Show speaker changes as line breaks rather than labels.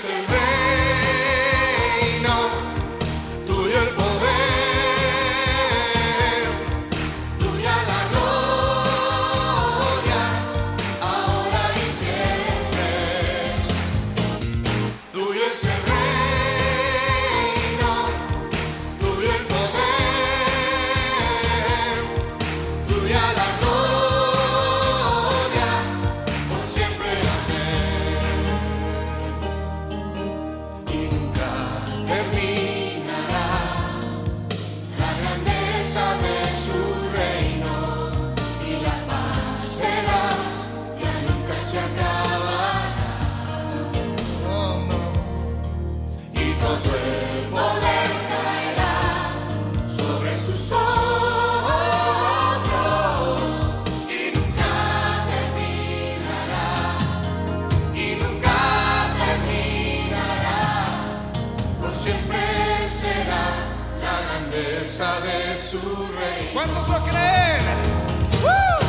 Tu es el reino, tuyo el poder, tuya la gloria, ahora y siempre. Tuyo es el reino, tuyo el vino. Bésame su grandeza de su reino.
¿Cuántos lo creen? ¡Uh!